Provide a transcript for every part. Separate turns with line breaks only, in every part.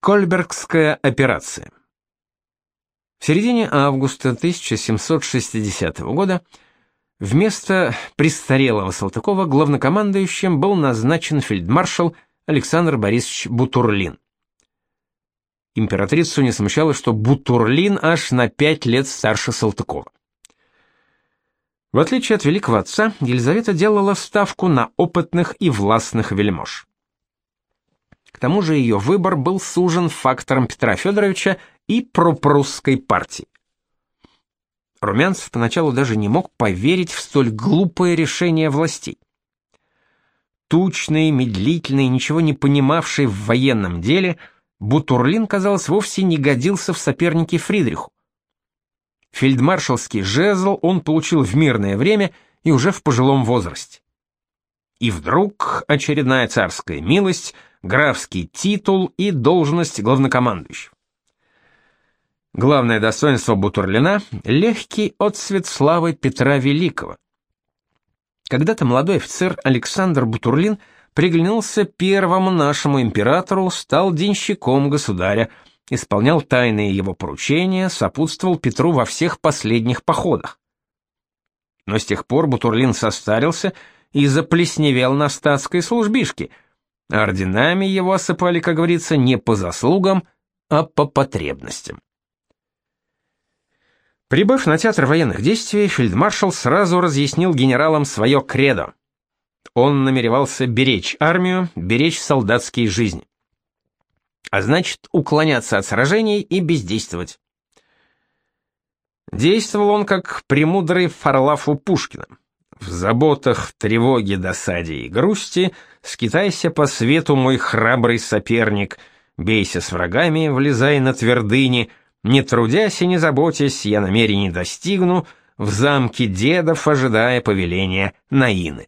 Кольбергская операция. В середине августа 1760 года вместо престарелого Салтыкова главнокомандующим был назначен фельдмаршал Александр Борисович Бутурлин. Императрицу не смущало, что Бутурлин аж на пять лет старше Салтыкова. В отличие от великого отца, Елизавета делала ставку на опытных и властных вельмож. К тому же ее выбор был сужен фактором Петра Федоровича и пропрусской партии. Румянцев поначалу даже не мог поверить в столь глупое решение властей. Тучный, медлительный, ничего не понимавший в военном деле, Бутурлин, казалось, вовсе не годился в соперники Фридриху. Фельдмаршалский жезл он получил в мирное время и уже в пожилом возрасте. И вдруг очередная царская милость — графский титул и должность главнокомандующего. Главное достоинство Бутурлина — легкий отсвет славы Петра Великого. Когда-то молодой офицер Александр Бутурлин приглянулся первому нашему императору, стал денщиком государя, исполнял тайные его поручения, сопутствовал Петру во всех последних походах. Но с тех пор Бутурлин состарился и заплесневел на статской службишке — Орденами его осыпали, как говорится, не по заслугам, а по потребностям. Прибыв на театр военных действий, фельдмаршал сразу разъяснил генералам свое кредо. Он намеревался беречь армию, беречь солдатские жизни. А значит, уклоняться от сражений и бездействовать. Действовал он как премудрый Фарлаф у Пушкина. В заботах, тревоге, досаде и грусти скитайся по свету, мой храбрый соперник, бейся с врагами, влезай на твердыни, не трудясь и не заботясь, я намерений достигну, в замке дедов ожидая повеления Наины.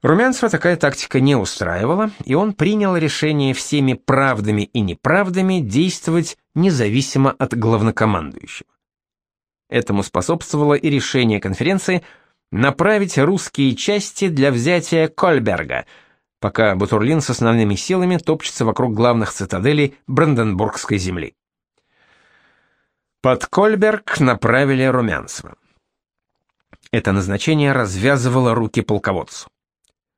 Румянцева такая тактика не устраивала, и он принял решение всеми правдами и неправдами действовать независимо от главнокомандующего. Этому способствовало и решение конференции – направить русские части для взятия Кольберга, пока Бутурлин с основными силами топчется вокруг главных цитаделей Бранденбургской земли. Под Кольберг направили Румянцева. Это назначение развязывало руки полководцу.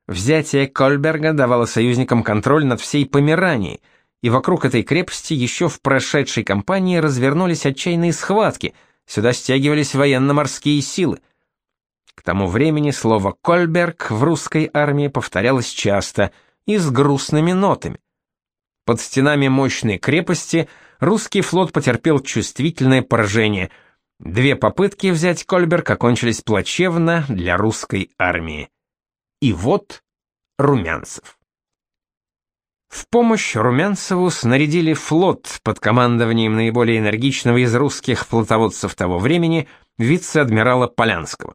Взятие Кольберга давало союзникам контроль над всей Померанией, и вокруг этой крепости еще в прошедшей кампании развернулись отчаянные схватки, сюда стягивались военно-морские силы. К тому времени слово «Кольберг» в русской армии повторялось часто и с грустными нотами. Под стенами мощной крепости русский флот потерпел чувствительное поражение. Две попытки взять Кольберг окончились плачевно для русской армии. И вот Румянцев. В помощь Румянцеву снарядили флот под командованием наиболее энергичного из русских флотоводцев того времени, вице-адмирала Полянского.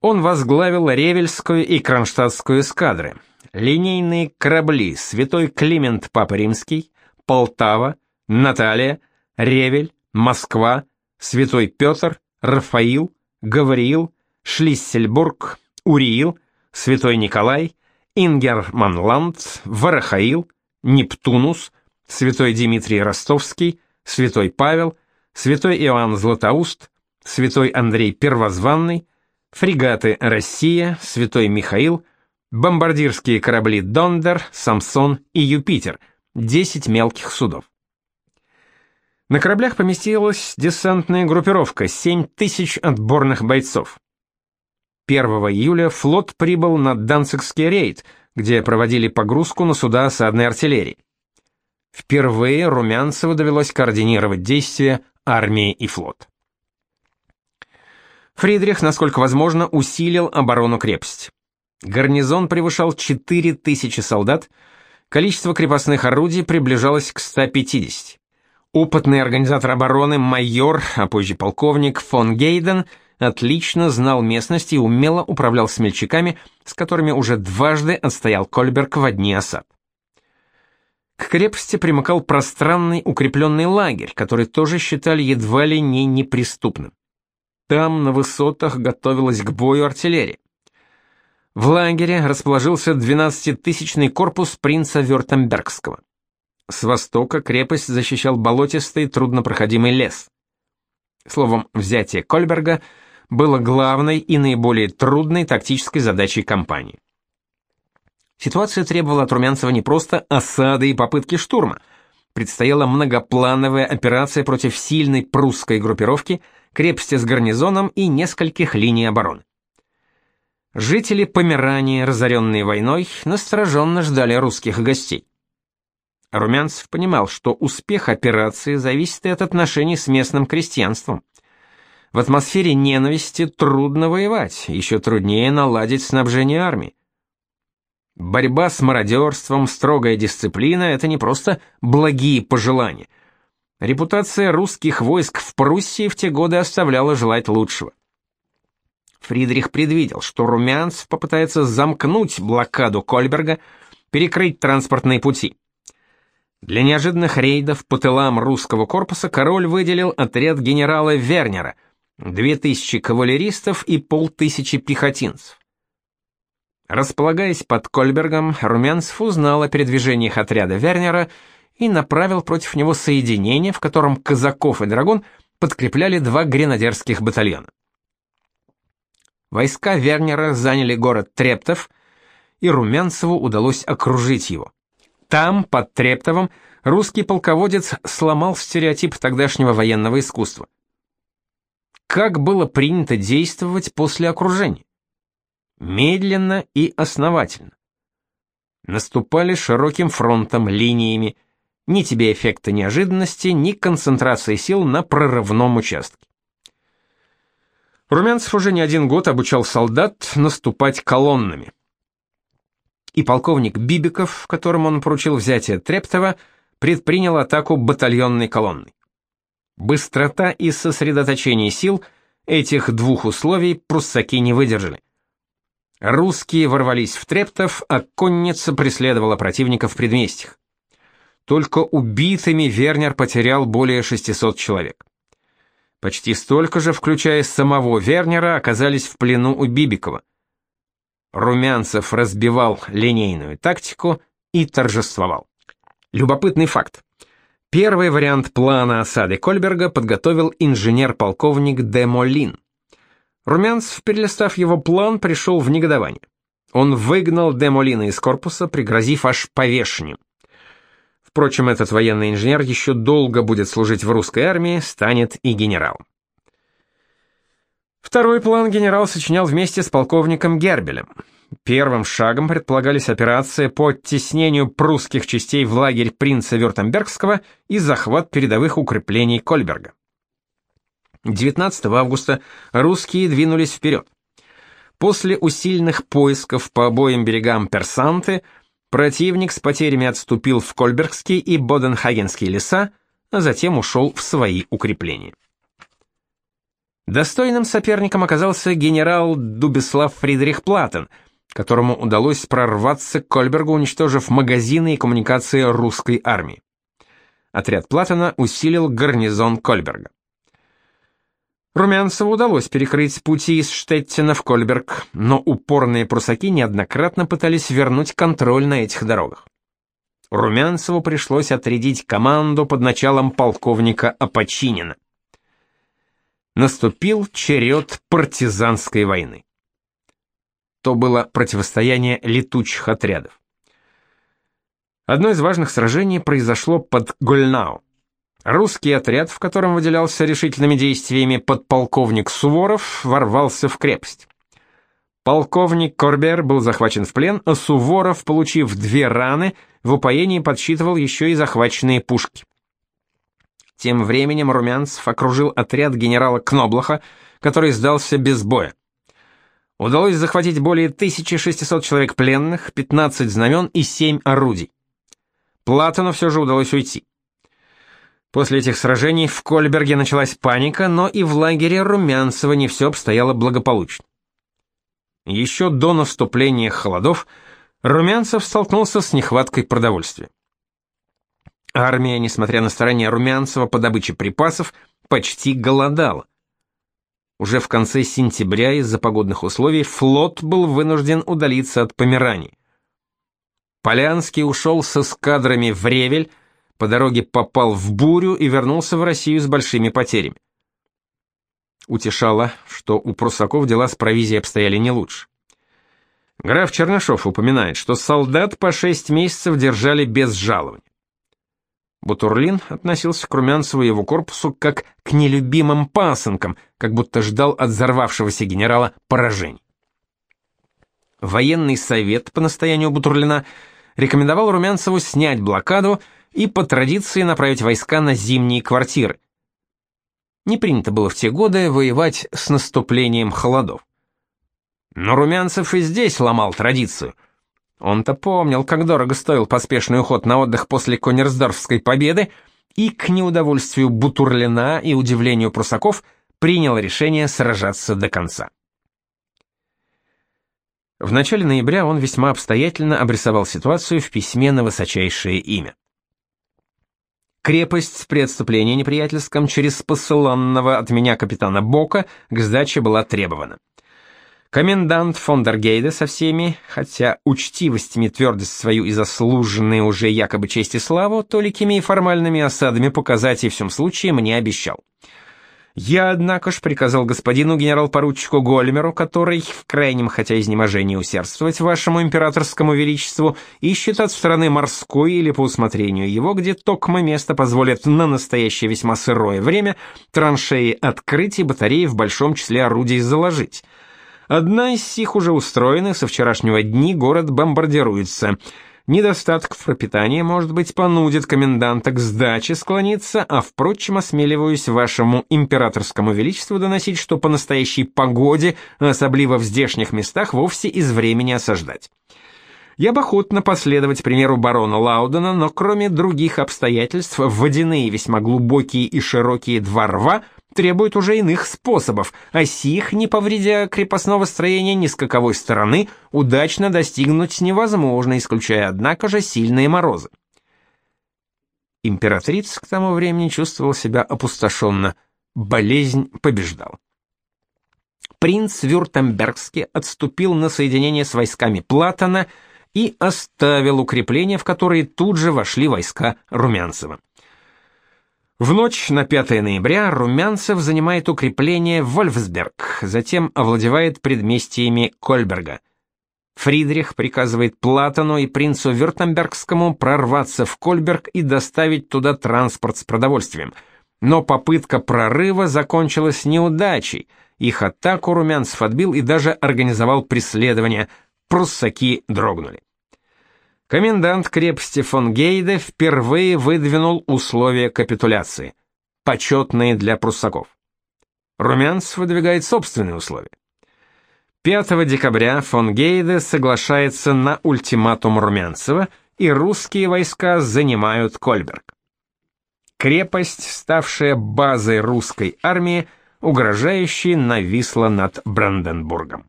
Он возглавил Ревельскую и Кронштадтскую эскадры, линейные корабли «Святой Климент Папа Римский», «Полтава», «Наталья», «Ревель», «Москва», «Святой Петр», «Рафаил», «Гавриил», «Шлиссельбург», «Уриил», «Святой Николай», «Ингерманланд», «Варахаил», «Нептунус», «Святой Дмитрий Ростовский», «Святой Павел», «Святой Иоанн Златоуст», «Святой Андрей Первозванный», фрегаты «Россия», «Святой Михаил», бомбардирские корабли «Дондер», «Самсон» и «Юпитер», 10 мелких судов. На кораблях поместилась десантная группировка, 7 тысяч отборных бойцов. 1 июля флот прибыл на Данцигский рейд, где проводили погрузку на суда осадной артиллерии. Впервые Румянцеву довелось координировать действия армии и флот. Фридрих, насколько возможно, усилил оборону крепости. Гарнизон превышал 4000 солдат, количество крепостных орудий приближалось к 150. Опытный организатор обороны майор, а позже полковник фон Гейден отлично знал местность и умело управлял смельчаками, с которыми уже дважды отстоял Кольберг в дни осад. К крепости примыкал пространный укрепленный лагерь, который тоже считали едва ли не неприступным. Там, на высотах, готовилась к бою артиллерия. В лагере расположился 12-тысячный корпус принца Вюртембергского. С востока крепость защищал болотистый труднопроходимый лес. Словом, взятие Кольберга было главной и наиболее трудной тактической задачей кампании. Ситуация требовала от Румянцева не просто осады и попытки штурма. Предстояла многоплановая операция против сильной прусской группировки, крепости с гарнизоном и нескольких линий обороны. Жители Померании, разоренные войной, настороженно ждали русских гостей. Румянцев понимал, что успех операции зависит от отношений с местным крестьянством. В атмосфере ненависти трудно воевать, еще труднее наладить снабжение армии. Борьба с мародерством, строгая дисциплина — это не просто благие пожелания. Репутация русских войск в Пруссии в те годы оставляла желать лучшего. Фридрих предвидел, что Румянцев попытается замкнуть блокаду Кольберга, перекрыть транспортные пути. Для неожиданных рейдов по тылам русского корпуса король выделил отряд генерала Вернера, 2000 кавалеристов и полтысячи пехотинцев. Располагаясь под Кольбергом, Румянцев узнал о передвижениях отряда Вернера и направил против него соединение, в котором Казаков и Драгун подкрепляли два гренадерских батальона. Войска Вернера заняли город Трептов, и Румянцеву удалось окружить его. Там, под Трептовым, русский полководец сломал стереотип тогдашнего военного искусства. Как было принято действовать после окружения? Медленно и основательно. Наступали широким фронтом, линиями, ни тебе эффекта неожиданности, ни концентрации сил на прорывном участке. Румянцев уже не один год обучал солдат наступать колоннами. И полковник Бибиков, которому он поручил взятие Трептова, предпринял атаку батальонной колонной. Быстрота и сосредоточение сил этих двух условий пруссаки не выдержали. Русские ворвались в Трептов, а конница преследовала противника в предместьях. Только убитыми Вернер потерял более 600 человек. Почти столько же, включая самого Вернера, оказались в плену у Бибикова. Румянцев разбивал линейную тактику и торжествовал. Любопытный факт. Первый вариант плана осады Кольберга подготовил инженер-полковник де Молин. Румянцев, перелистав его план, пришел в негодование. Он выгнал де Молина из корпуса, пригрозив аж повешением. Впрочем, этот военный инженер еще долго будет служить в русской армии, станет и генералом. Второй план генерал сочинял вместе с полковником Гербелем. Первым шагом предполагались операции по оттеснению прусских частей в лагерь принца Вюртембергского и захват передовых укреплений Кольберга. 19 августа русские двинулись вперед. После усиленных поисков по обоим берегам Персанты – Противник с потерями отступил в Кольбергские и Боденхагенские леса, а затем ушел в свои укрепления. Достойным соперником оказался генерал Дубислав Фридрих Платен, которому удалось прорваться к Кольбергу, уничтожив магазины и коммуникации русской армии. Отряд Платена усилил гарнизон Кольберга. Румянцеву удалось перекрыть пути из Штеттина в Кольберг, но упорные прусаки неоднократно пытались вернуть контроль на этих дорогах. Румянцеву пришлось отрядить команду под началом полковника Апочинина. Наступил черед партизанской войны. То было противостояние летучих отрядов. Одно из важных сражений произошло под Гольнау. Русский отряд, в котором выделялся решительными действиями подполковник Суворов, ворвался в крепость. Полковник Корбер был захвачен в плен, а Суворов, получив две раны, в упоении подсчитывал еще и захваченные пушки. Тем временем Румянцев окружил отряд генерала Кноблаха, который сдался без боя. Удалось захватить более 1600 человек пленных, 15 знамен и 7 орудий. Платону все же удалось уйти. После этих сражений в Кольберге началась паника, но и в лагере Румянцева не все обстояло благополучно. Еще до наступления холодов Румянцев столкнулся с нехваткой продовольствия. Армия, несмотря на старания Румянцева по добыче припасов, почти голодала. Уже в конце сентября из-за погодных условий флот был вынужден удалиться от Померании. Полянский ушел с эскадрами в Ревель, по дороге попал в бурю и вернулся в Россию с большими потерями. Утешало, что у прусаков дела с провизией обстояли не лучше. Граф Чернышов упоминает, что солдат по шесть месяцев держали без жалования. Бутурлин относился к Румянцеву и его корпусу как к нелюбимым пасынкам, как будто ждал от взорвавшегося генерала поражений. Военный совет по настоянию Бутурлина рекомендовал Румянцеву снять блокаду и по традиции направить войска на зимние квартиры. Не принято было в те годы воевать с наступлением холодов. Но Румянцев и здесь ломал традицию. Он-то помнил, как дорого стоил поспешный уход на отдых после Конерсдорфской победы, и к неудовольствию Бутурлина и удивлению прусаков принял решение сражаться до конца. В начале ноября он весьма обстоятельно обрисовал ситуацию в письме на высочайшее имя. Крепость при отступлении неприятельском через посыланного от меня капитана Бока к сдаче была требована. Комендант фон дер Гейде со всеми, хотя учтивостями твердость свою и заслуженные уже якобы честь и славу, толикими и формальными осадами показать и в всем случае мне обещал. Я, однако ж, приказал господину генерал-поручику Гольмеру, который, в крайнем хотя изнеможении усердствовать вашему императорскому величеству, ищет от стороны морской или по усмотрению его, где токмо место позволит на настоящее весьма сырое время траншеи открыть и батареи в большом числе орудий заложить. Одна из сих уже устроена, со вчерашнего дни город бомбардируется — Недостатков пропитания, может быть, понудит коменданта к сдаче склониться, а, впрочем, осмеливаюсь вашему императорскому величеству доносить, что по настоящей погоде, особливо в здешних местах, вовсе из времени осаждать. Я бы охотно последовать примеру барона Лаудена, но кроме других обстоятельств, водяные весьма глубокие и широкие два рва — требует уже иных способов, а сих, не повредя крепостного строения ни с каковой стороны, удачно достигнуть невозможно, исключая, однако же, сильные морозы. Императрица к тому времени чувствовала себя опустошенно, болезнь побеждала. Принц Вюртембергский отступил на соединение с войсками Платона и оставил укрепления, в которые тут же вошли войска Румянцева. В ночь на 5 ноября Румянцев занимает укрепление Вольфсберг, затем овладевает предместьями Кольберга. Фридрих приказывает Платону и принцу Вюртембергскому прорваться в Кольберг и доставить туда транспорт с продовольствием. Но попытка прорыва закончилась неудачей. Их атаку Румянцев отбил и даже организовал преследование. Пруссаки дрогнули. Комендант крепости фон Гейде впервые выдвинул условия капитуляции, почетные для пруссаков. Румянцев выдвигает собственные условия. 5 декабря фон Гейде соглашается на ультиматум Румянцева, и русские войска занимают Кольберг. Крепость, ставшая базой русской армии, угрожающе нависла над Бранденбургом.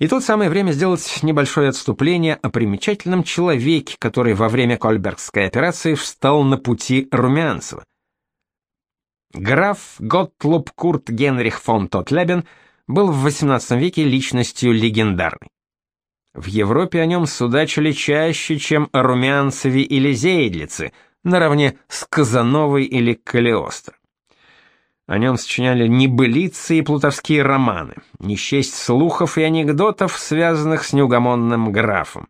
И тут самое время сделать небольшое отступление о примечательном человеке, который во время Кольбергской операции встал на пути Румянцева. Граф Готтлоб Курт Генрих фон Тотлебен был в XVIII веке личностью легендарной. В Европе о нем судачили чаще, чем о Румянцеве или Зейдлице, наравне с Казановой или Калиостро. О нем сочиняли небылицы и плутовские романы, не счесть слухов и анекдотов, связанных с неугомонным графом.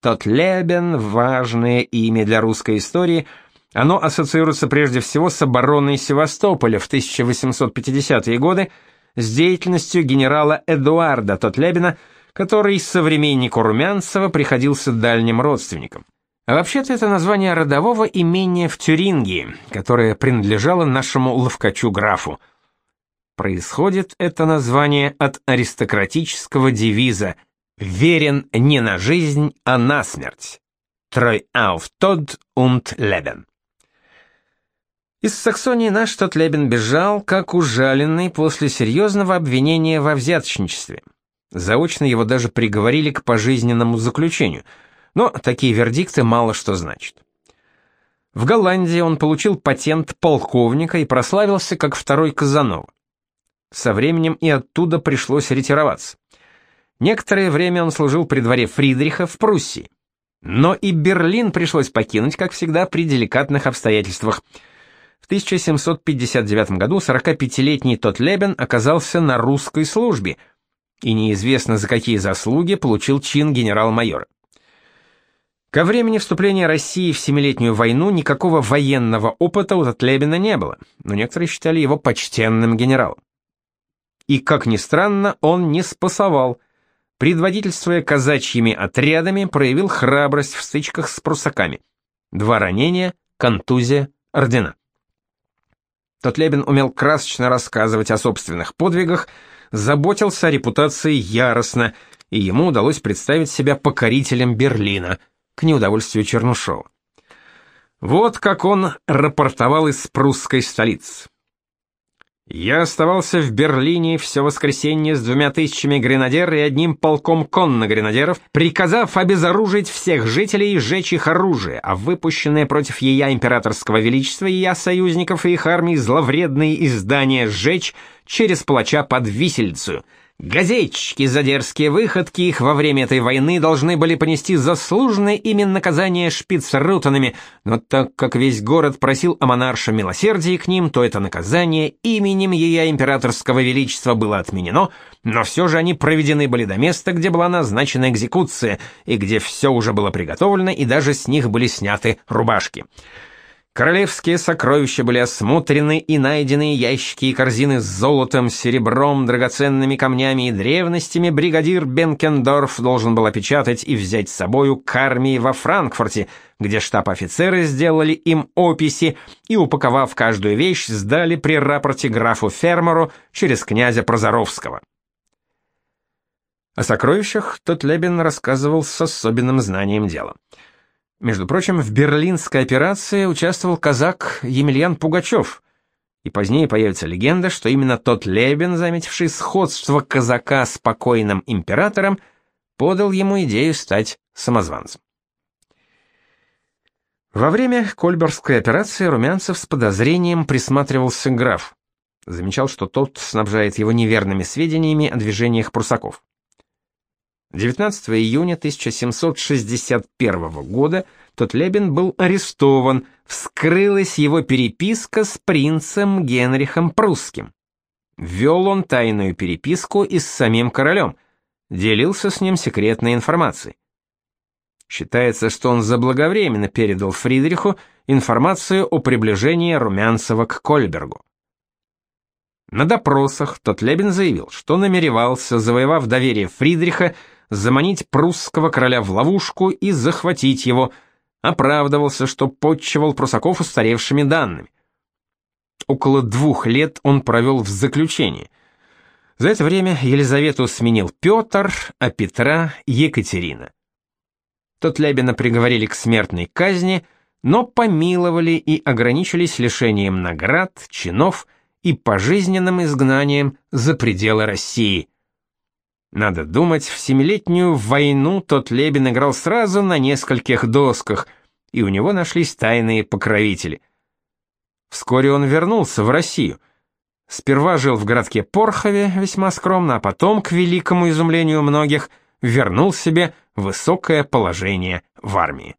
Тот Лебен — важное имя для русской истории, оно ассоциируется прежде всего с обороной Севастополя в 1850-е годы, с деятельностью генерала Эдуарда Тотлебена, который современнику Румянцева приходился дальним родственником. А вообще-то это название родового имения в Тюрингии, которое принадлежало нашему ловкачу-графу. Происходит это название от аристократического девиза «Верен не на жизнь, а на смерть» «Treu auf Tod und Leben». Из Саксонии наш тот Лебен бежал, как ужаленный после серьезного обвинения во взяточничестве. Заочно его даже приговорили к пожизненному заключению – но такие вердикты мало что значат. В Голландии он получил патент полковника и прославился как второй Казанова. Со временем и оттуда пришлось ретироваться. Некоторое время он служил при дворе Фридриха в Пруссии. Но и Берлин пришлось покинуть, как всегда, при деликатных обстоятельствах. В 1759 году 45-летний Тотлебен оказался на русской службе и неизвестно за какие заслуги получил чин генерал-майора. Ко времени вступления России в Семилетнюю войну никакого военного опыта у Татлебина не было, но некоторые считали его почтенным генералом. И, как ни странно, он не спасовал. Предводительствуя казачьими отрядами, проявил храбрость в стычках с прусаками. Два ранения, контузия, ордена. Тотлебин умел красочно рассказывать о собственных подвигах, заботился о репутации яростно, и ему удалось представить себя покорителем Берлина – к неудовольствию Чернушова. Вот как он рапортовал из прусской столицы. Я оставался в Берлине все воскресенье с двумя тысячами гренадер и одним полком конно-гренадеров, приказав обезоружить всех жителей и сжечь их оружие, а выпущенные против ея императорского величества и я союзников и их армий зловредные издания сжечь через палача под висельцу — Газетчики за дерзкие выходки их во время этой войны должны были понести заслуженное именно наказание шпицрутанами, но так как весь город просил о монарше милосердии к ним, то это наказание именем ее императорского величества было отменено, но все же они проведены были до места, где была назначена экзекуция, и где все уже было приготовлено, и даже с них были сняты рубашки. Королевские сокровища были осмотрены и найдены ящики и корзины с золотом, серебром, драгоценными камнями и древностями бригадир Бенкендорф должен был опечатать и взять с собою к армии во Франкфурте, где штаб-офицеры сделали им описи и, упаковав каждую вещь, сдали при рапорте графу Фермеру через князя Прозоровского. О сокровищах тот Лебен рассказывал с особенным знанием дела. Между прочим, в берлинской операции участвовал казак Емельян Пугачев, и позднее появится легенда, что именно тот Лебен, заметивший сходство казака с покойным императором, подал ему идею стать самозванцем. Во время Кольберской операции Румянцев с подозрением присматривался граф. Замечал, что тот снабжает его неверными сведениями о движениях прусаков. 19 июня 1761 года Тотлебин был арестован, вскрылась его переписка с принцем Генрихом Прусским. Вел он тайную переписку и с самим королем, делился с ним секретной информацией. Считается, что он заблаговременно передал Фридриху информацию о приближении Румянцева к Кольбергу. На допросах Тотлебин заявил, что намеревался, завоевав доверие Фридриха, заманить прусского короля в ловушку и захватить его, оправдывался, что подчевал прусаков устаревшими данными. Около двух лет он провел в заключении. За это время Елизавету сменил Петр, а Петра — Екатерина. Тотлебина приговорили к смертной казни, но помиловали и ограничились лишением наград, чинов и пожизненным изгнанием за пределы России – надо думать, в семилетнюю войну тот Лебен играл сразу на нескольких досках, и у него нашлись тайные покровители. Вскоре он вернулся в Россию. Сперва жил в городке Порхове весьма скромно, а потом, к великому изумлению многих, вернул себе высокое положение в армии.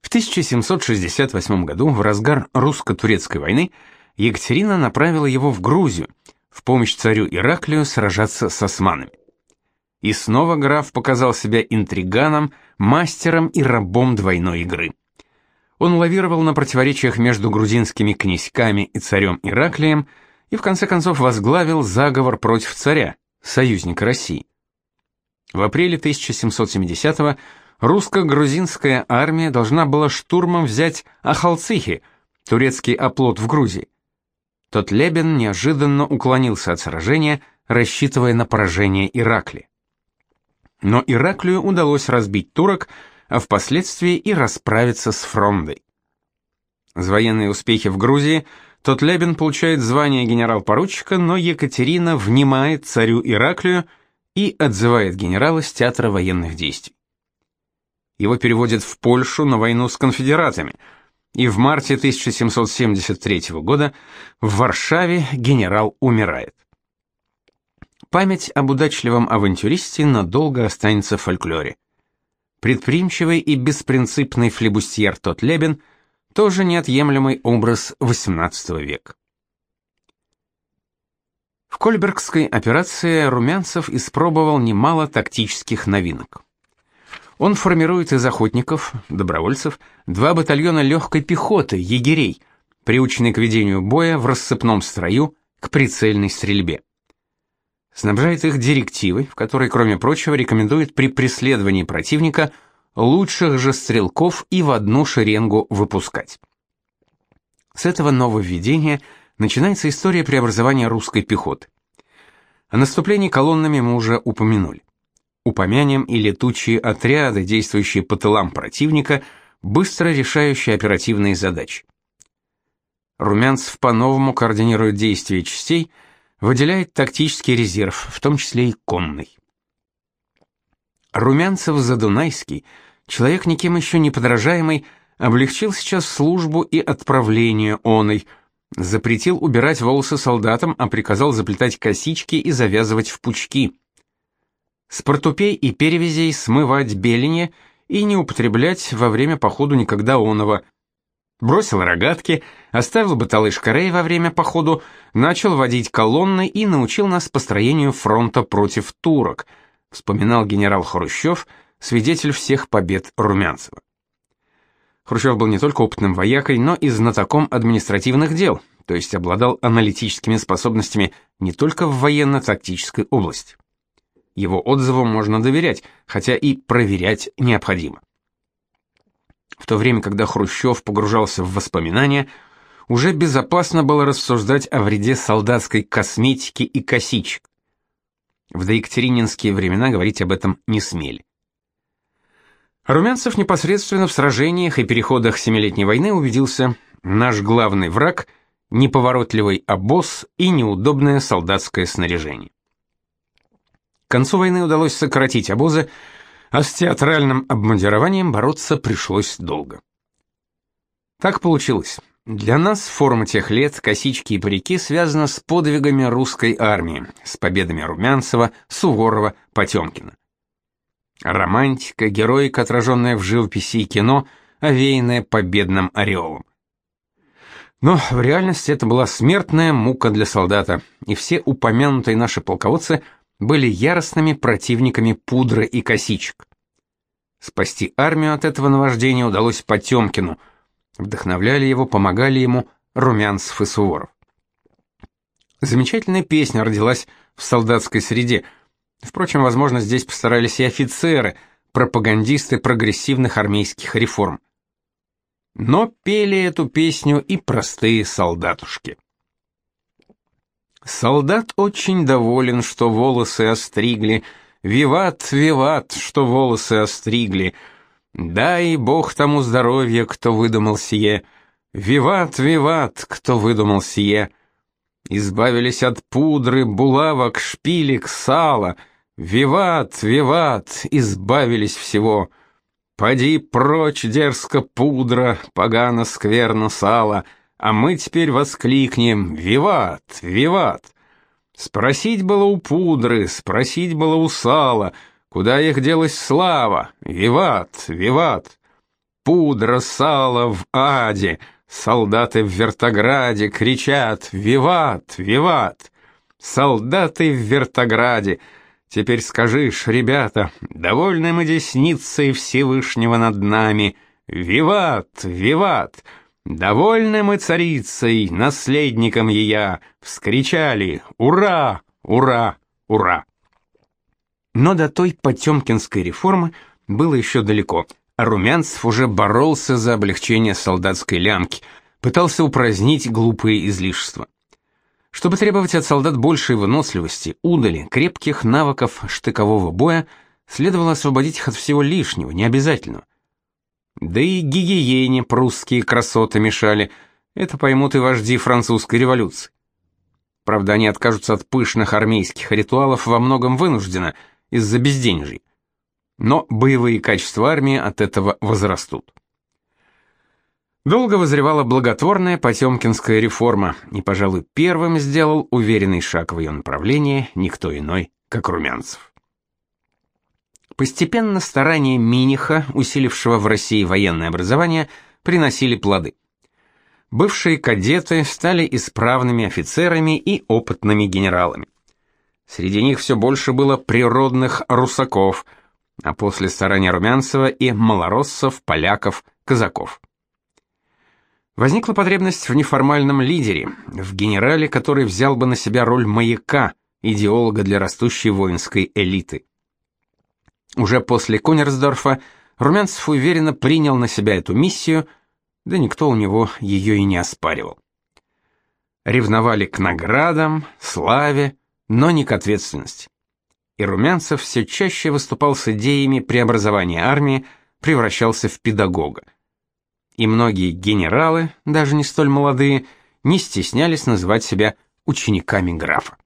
В 1768 году, в разгар русско-турецкой войны, Екатерина направила его в Грузию, в помощь царю Ираклию сражаться с османами. И снова граф показал себя интриганом, мастером и рабом двойной игры. Он лавировал на противоречиях между грузинскими князьками и царем Ираклием и в конце концов возглавил заговор против царя, союзника России. В апреле 1770-го русско-грузинская армия должна была штурмом взять Ахалцихи, турецкий оплот в Грузии. Тот Лебен неожиданно уклонился от сражения, рассчитывая на поражение Иракли. Но Ираклию удалось разбить турок, а впоследствии и расправиться с Фрондой. За военные успехи в Грузии тот Лебен получает звание генерал-поручика, но Екатерина внимает царю Ираклию и отзывает генерала с театра военных действий. Его переводят в Польшу на войну с конфедератами, и в марте 1773 года в Варшаве генерал умирает. Память об удачливом авантюристе надолго останется в фольклоре. предприимчивый и беспринципный флебустьер тот Лебен тоже неотъемлемый образ XVIII века. В Кольбергской операции Румянцев испробовал немало тактических новинок. Он формирует из охотников, добровольцев, два батальона легкой пехоты, егерей, приученные к ведению боя в рассыпном строю к прицельной стрельбе. Снабжает их директивой, в которой, кроме прочего, рекомендует при преследовании противника лучших же стрелков и в одну шеренгу выпускать. С этого нововведения начинается история преобразования русской пехоты. О наступлении колоннами мы уже упомянули. Упомянем и летучие отряды, действующие по тылам противника, быстро решающие оперативные задачи. Румянцев по-новому координирует действия частей, выделяет тактический резерв, в том числе и конный. Румянцев Задунайский, человек никем еще не подражаемый, облегчил сейчас службу и отправление оной, запретил убирать волосы солдатам, а приказал заплетать косички и завязывать в пучки с портупей и перевязей смывать беленье и не употреблять во время похода никогда оного. Бросил рогатки, оставил баталыш корей во время походу, начал водить колонны и научил нас построению фронта против турок, вспоминал генерал Хрущев, свидетель всех побед Румянцева. Хрущев был не только опытным воякой, но и знатоком административных дел, то есть обладал аналитическими способностями не только в военно-тактической области. Его отзывам можно доверять, хотя и проверять необходимо. В то время, когда Хрущев погружался в воспоминания, уже безопасно было рассуждать о вреде солдатской косметики и косичек. В доекатерининские времена говорить об этом не смели. Румянцев непосредственно в сражениях и переходах Семилетней войны убедился, наш главный враг – неповоротливый обоз и неудобное солдатское снаряжение. К концу войны удалось сократить обозы, а с театральным обмундированием бороться пришлось долго. Так получилось. Для нас форма тех лет, косички и парики связана с подвигами русской армии, с победами Румянцева, Суворова, Потемкина. Романтика, героика, отраженная в живописи и кино, овеянная победным ореолом. Но в реальности это была смертная мука для солдата, и все упомянутые наши полководцы – были яростными противниками пудры и косичек. Спасти армию от этого наваждения удалось Потемкину. Вдохновляли его, помогали ему Румянцев и Суворов. Замечательная песня родилась в солдатской среде. Впрочем, возможно, здесь постарались и офицеры, пропагандисты прогрессивных армейских реформ. Но пели эту песню и простые солдатушки. Солдат очень доволен, что волосы остригли. Виват, виват, что волосы остригли. Дай бог тому здоровья, кто выдумал сие. Виват, виват, кто выдумал сие. Избавились от пудры, булавок, шпилек, сала. Виват, виват, избавились всего. Поди прочь, дерзко пудра, погано скверно сала — а мы теперь воскликнем «Виват! Виват!» Спросить было у пудры, спросить было у сала, куда их делась слава, «Виват! Виват!» Пудра, сало в аде, солдаты в Вертограде кричат «Виват! Виват!» Солдаты в Вертограде, теперь скажишь, ребята, довольны мы десницей Всевышнего над нами, «Виват! Виват!» Довольны мы царицей, наследником ея, вскричали «Ура! Ура! Ура!». Но до той потемкинской реформы было еще далеко, а Румянцев уже боролся за облегчение солдатской лямки, пытался упразднить глупые излишества. Чтобы требовать от солдат большей выносливости, удали, крепких навыков штыкового боя, следовало освободить их от всего лишнего, необязательного. Да и гигиене прусские красоты мешали. Это поймут и вожди французской революции. Правда, они откажутся от пышных армейских ритуалов во многом вынужденно из-за безденежий. Но боевые качества армии от этого возрастут. Долго возревала благотворная Потемкинская реформа, и, пожалуй, первым сделал уверенный шаг в ее направлении никто иной, как Румянцев. Постепенно старания Миниха, усилившего в России военное образование, приносили плоды. Бывшие кадеты стали исправными офицерами и опытными генералами. Среди них все больше было природных русаков, а после старания Румянцева и малороссов, поляков, казаков. Возникла потребность в неформальном лидере, в генерале, который взял бы на себя роль маяка, идеолога для растущей воинской элиты. Уже после Конерсдорфа Румянцев уверенно принял на себя эту миссию, да никто у него ее и не оспаривал. Ревновали к наградам, славе, но не к ответственности. И Румянцев все чаще выступал с идеями преобразования армии, превращался в педагога. И многие генералы, даже не столь молодые, не стеснялись называть себя учениками графа.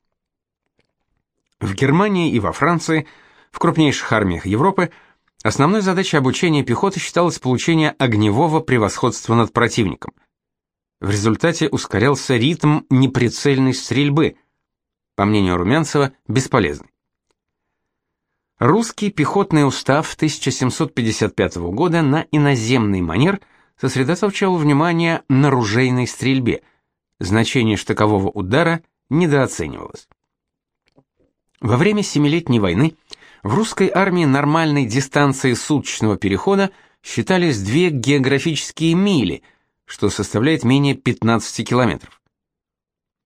В Германии и во Франции – в крупнейших армиях Европы основной задачей обучения пехоты считалось получение огневого превосходства над противником. В результате ускорялся ритм неприцельной стрельбы, по мнению Румянцева, бесполезный. Русский пехотный устав 1755 года на иноземный манер сосредоточил внимание на ружейной стрельбе. Значение штыкового удара недооценивалось. Во время Семилетней войны в русской армии нормальной дистанции суточного перехода считались две географические мили, что составляет менее 15 километров.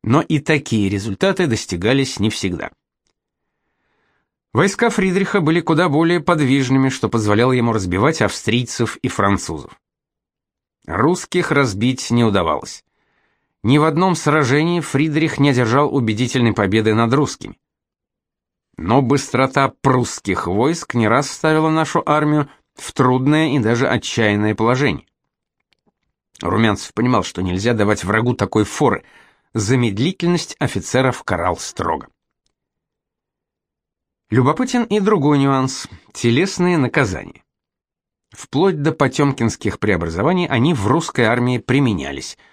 Но и такие результаты достигались не всегда. Войска Фридриха были куда более подвижными, что позволяло ему разбивать австрийцев и французов. Русских разбить не удавалось. Ни в одном сражении Фридрих не одержал убедительной победы над русскими. Но быстрота прусских войск не раз ставила нашу армию в трудное и даже отчаянное положение. Румянцев понимал, что нельзя давать врагу такой форы. Замедлительность офицеров карал строго. Любопытен и другой нюанс – телесные наказания. Вплоть до потемкинских преобразований они в русской армии применялись –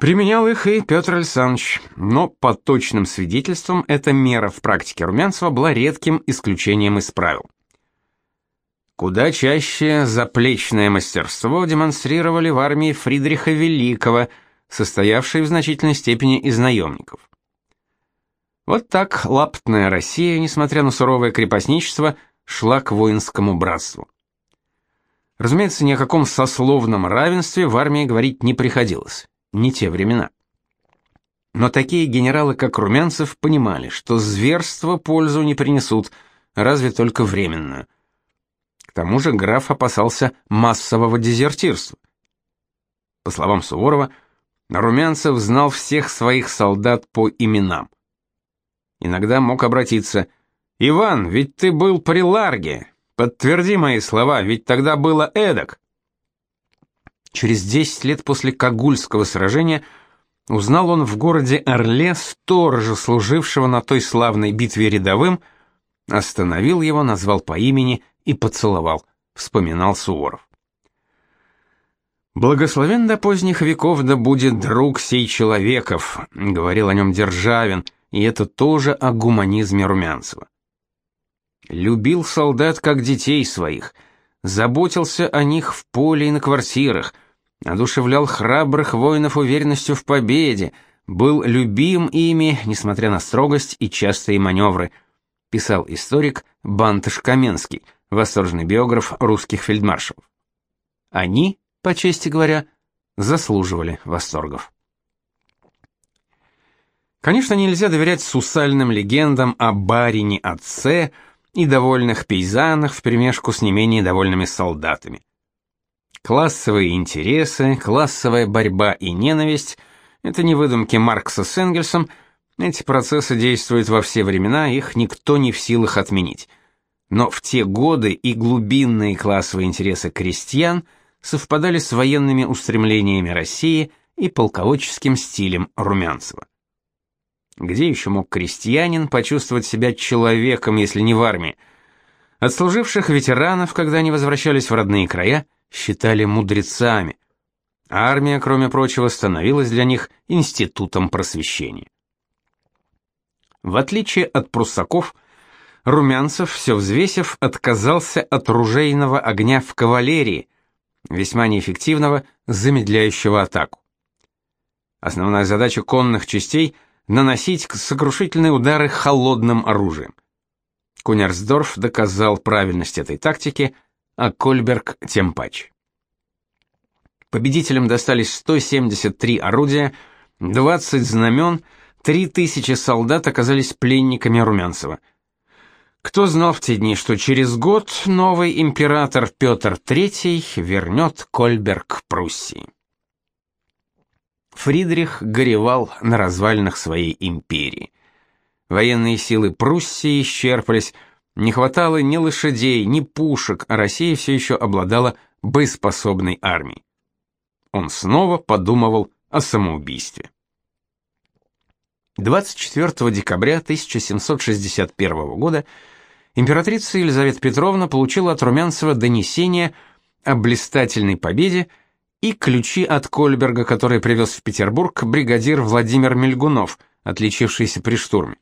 Применял их и Петр Александрович, но по точным свидетельствам эта мера в практике Румянцева была редким исключением из правил. Куда чаще заплечное мастерство демонстрировали в армии Фридриха Великого, состоявшей в значительной степени из наемников. Вот так лаптная Россия, несмотря на суровое крепостничество, шла к воинскому братству. Разумеется, ни о каком сословном равенстве в армии говорить не приходилось не те времена. Но такие генералы, как Румянцев, понимали, что зверства пользу не принесут, разве только временную. К тому же граф опасался массового дезертирства. По словам Суворова, Румянцев знал всех своих солдат по именам. Иногда мог обратиться «Иван, ведь ты был при Ларге, подтверди мои слова, ведь тогда было эдак». Через 10 лет после Кагульского сражения узнал он в городе Орле сторожа, служившего на той славной битве рядовым, остановил его, назвал по имени и поцеловал, вспоминал Суворов. «Благословен до поздних веков да будет друг сей человеков», — говорил о нем Державин, и это тоже о гуманизме Румянцева. «Любил солдат как детей своих», — заботился о них в поле и на квартирах, одушевлял храбрых воинов уверенностью в победе, был любим ими, несмотря на строгость и частые маневры, писал историк Бантыш Каменский, восторженный биограф русских фельдмаршалов. Они, по чести говоря, заслуживали восторгов. Конечно, нельзя доверять сусальным легендам о барине-отце, и довольных пейзанах вперемешку с не менее довольными солдатами. Классовые интересы, классовая борьба и ненависть – это не выдумки Маркса с Энгельсом, эти процессы действуют во все времена, их никто не в силах отменить. Но в те годы и глубинные классовые интересы крестьян совпадали с военными устремлениями России и полководческим стилем Румянцева. Где еще мог крестьянин почувствовать себя человеком, если не в армии? Отслуживших ветеранов, когда они возвращались в родные края, считали мудрецами. армия, кроме прочего, становилась для них институтом просвещения. В отличие от пруссаков, Румянцев, все взвесив, отказался от ружейного огня в кавалерии, весьма неэффективного, замедляющего атаку. Основная задача конных частей — наносить сокрушительные удары холодным оружием. Кунерсдорф доказал правильность этой тактики, а Кольберг тем паче. Победителям достались 173 орудия, 20 знамен, 3000 солдат оказались пленниками Румянцева. Кто знал в те дни, что через год новый император Петр III вернет Кольберг Пруссии? Фридрих горевал на развалинах своей империи. Военные силы Пруссии исчерпались, не хватало ни лошадей, ни пушек, а Россия все еще обладала боеспособной армией. Он снова подумывал о самоубийстве. 24 декабря 1761 года императрица Елизавета Петровна получила от Румянцева донесение о блистательной победе и ключи от Кольберга, который привез в Петербург бригадир Владимир Мельгунов, отличившийся при штурме.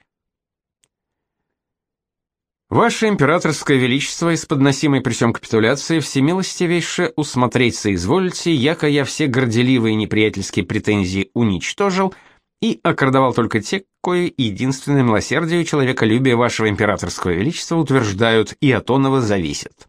Ваше императорское величество, из подносимой при всем капитуляции, всемилостивейше усмотреть соизволите, яко я все горделивые неприятельские претензии уничтожил и окордовал только те, кое единственное милосердие и человеколюбие вашего императорского величества утверждают и от оного зависят.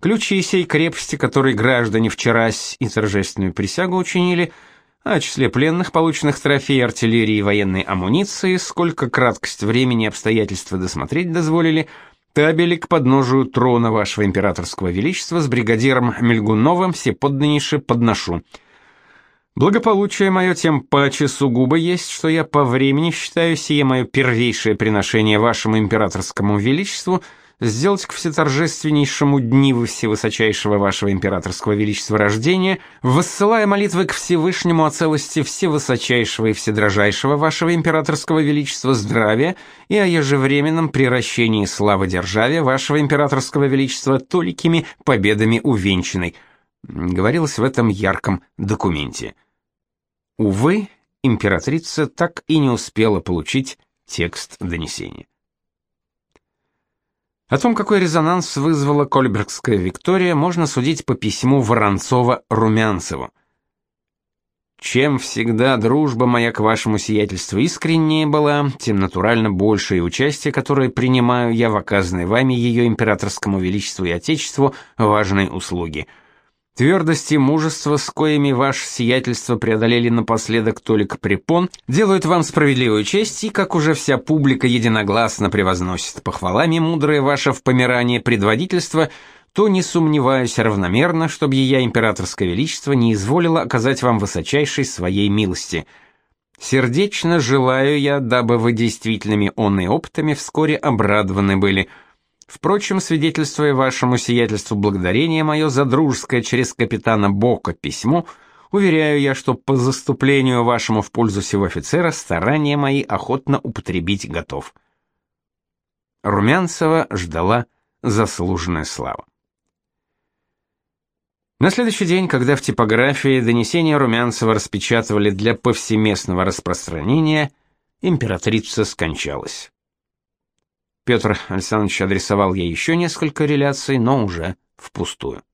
Ключи сей крепости, которые граждане вчерась и торжественную присягу учинили – о числе пленных, полученных трофеи артиллерии и военной амуниции, сколько краткость времени и обстоятельства досмотреть дозволили, табели к подножию трона вашего императорского величества с бригадиром Мельгуновым все подданнейше подношу. Благополучие мое тем паче сугубо есть, что я по времени считаю сие мое первейшее приношение вашему императорскому величеству — сделать к всеторжественнейшему дниву всевысочайшего вашего императорского величества рождения, воссылая молитвы к Всевышнему о целости всевысочайшего и вседрожайшего вашего императорского величества здравия и о ежевременном приращении славы державе вашего императорского величества толикими победами увенчанной, говорилось в этом ярком документе. Увы, императрица так и не успела получить текст донесения. О том, какой резонанс вызвала Кольбергская Виктория, можно судить по письму Воронцова-Румянцеву. Чем всегда дружба моя к вашему сиятельству искреннее была, тем натурально большее участие, которое принимаю я в оказанной вами ее императорскому величеству и отечеству важной услуги – Твердость и мужество, с коими ваше сиятельство преодолели напоследок толик препон, делают вам справедливую честь, и, как уже вся публика единогласно превозносит похвалами мудрое ваше в помирании предводительство, то не сомневаюсь равномерно, чтобы ее императорское величество не изволило оказать вам высочайшей своей милости. Сердечно желаю я, дабы вы действительными он опытами вскоре обрадованы были – Впрочем, свидетельствуя вашему сиятельству благодарение мое за дружеское через капитана Бока письмо, уверяю я, что по заступлению вашему в пользу сего офицера старания мои охотно употребить готов. Румянцева ждала заслуженная слава. На следующий день, когда в типографии донесения Румянцева распечатывали для повсеместного распространения, императрица скончалась. Петр Александрович адресовал ей еще несколько реляций, но уже впустую.